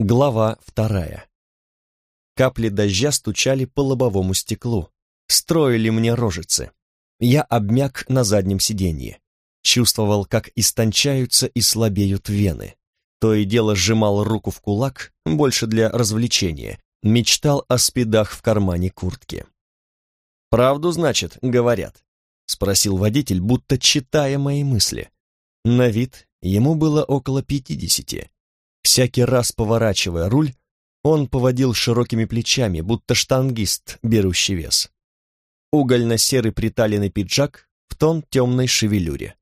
Глава вторая. Капли дождя стучали по лобовому стеклу, строили мне рожицы. Я обмяк на заднем сиденье. Чувствовал, как истончаются и слабеют вены. То и дело сжимал руку в кулак, больше для развлечения. Мечтал о спидах в кармане куртки. «Правду, значит, говорят?» — спросил водитель, будто читая мои мысли. На вид ему было около пятидесяти. Всякий раз поворачивая руль, он поводил широкими плечами, будто штангист, берущий вес. Угольно-серый приталенный пиджак в тон темной шевелюре.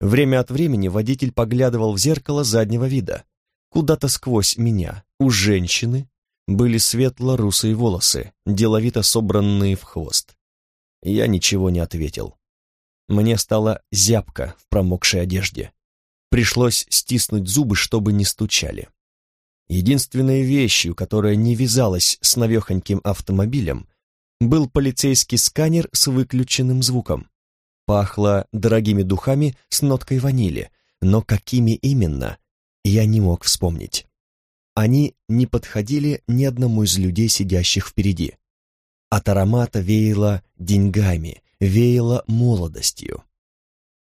Время от времени водитель поглядывал в зеркало заднего вида. Куда-то сквозь меня, у женщины, были светло-русые волосы, деловито собранные в хвост. Я ничего не ответил. Мне стало зябко в промокшей одежде. Пришлось стиснуть зубы, чтобы не стучали. Единственной вещью, которая не вязалась с навехоньким автомобилем, был полицейский сканер с выключенным звуком. Пахло дорогими духами с ноткой ванили, но какими именно, я не мог вспомнить. Они не подходили ни одному из людей, сидящих впереди. От аромата веяло деньгами, веяло молодостью.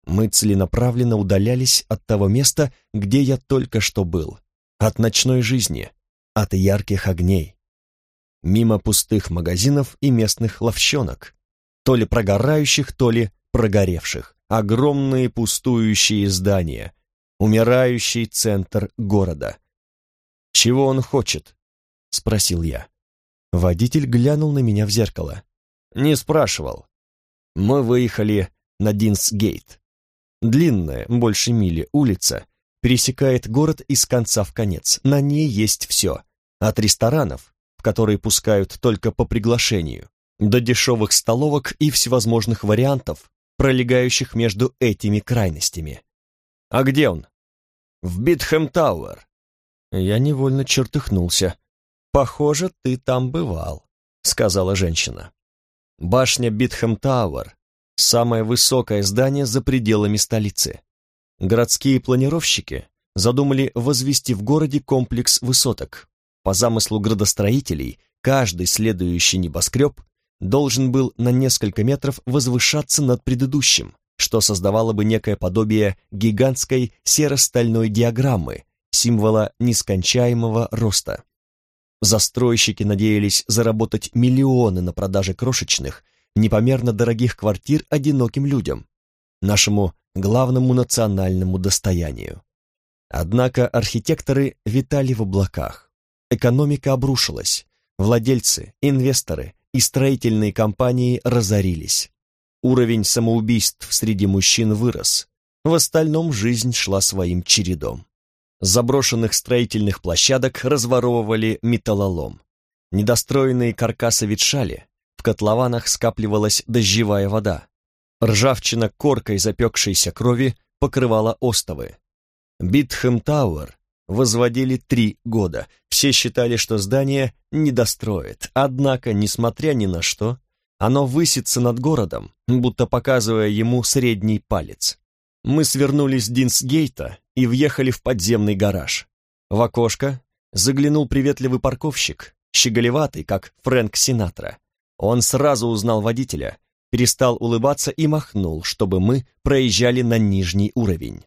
Мы целенаправленно удалялись от того места, где я только что был, от ночной жизни, от ярких огней. Мимо пустых магазинов и местных ловчонок, то ли прогорающих, то ли прогоревших, огромные пустующие здания, умирающий центр города. «Чего он хочет?» — спросил я. Водитель глянул на меня в зеркало. «Не спрашивал. Мы выехали на Динсгейт. Длинная, больше мили, улица пересекает город из конца в конец. На ней есть все. От ресторанов, в которые пускают только по приглашению, до дешевых столовок и всевозможных вариантов, пролегающих между этими крайностями. «А где он?» «В Битхэм Тауэр». Я невольно чертыхнулся. «Похоже, ты там бывал», — сказала женщина. Башня Битхэм Тауэр самое высокое здание за пределами столицы. Городские планировщики задумали возвести в городе комплекс высоток. По замыслу градостроителей, каждый следующий небоскреб должен был на несколько метров возвышаться над предыдущим, что создавало бы некое подобие гигантской серо-стальной диаграммы, символа нескончаемого роста. Застройщики надеялись заработать миллионы на продаже крошечных, непомерно дорогих квартир одиноким людям, нашему главному национальному достоянию. Однако архитекторы витали в облаках. Экономика обрушилась, владельцы, инвесторы и строительные компании разорились. Уровень самоубийств среди мужчин вырос, в остальном жизнь шла своим чередом. Заброшенных строительных площадок разворовывали металлолом. Недостроенные каркасы ветшали, в котлованах скапливалась дождевая вода. Ржавчина коркой запекшейся крови покрывала остовы. Битхэм Тауэр возводили три года. Все считали, что здание недостроит. Однако, несмотря ни на что, оно высится над городом, будто показывая ему средний палец. Мы свернули с Динсгейта и въехали в подземный гараж. В окошко заглянул приветливый парковщик, щеголеватый, как Фрэнк Синатра. Он сразу узнал водителя, перестал улыбаться и махнул, чтобы мы проезжали на нижний уровень.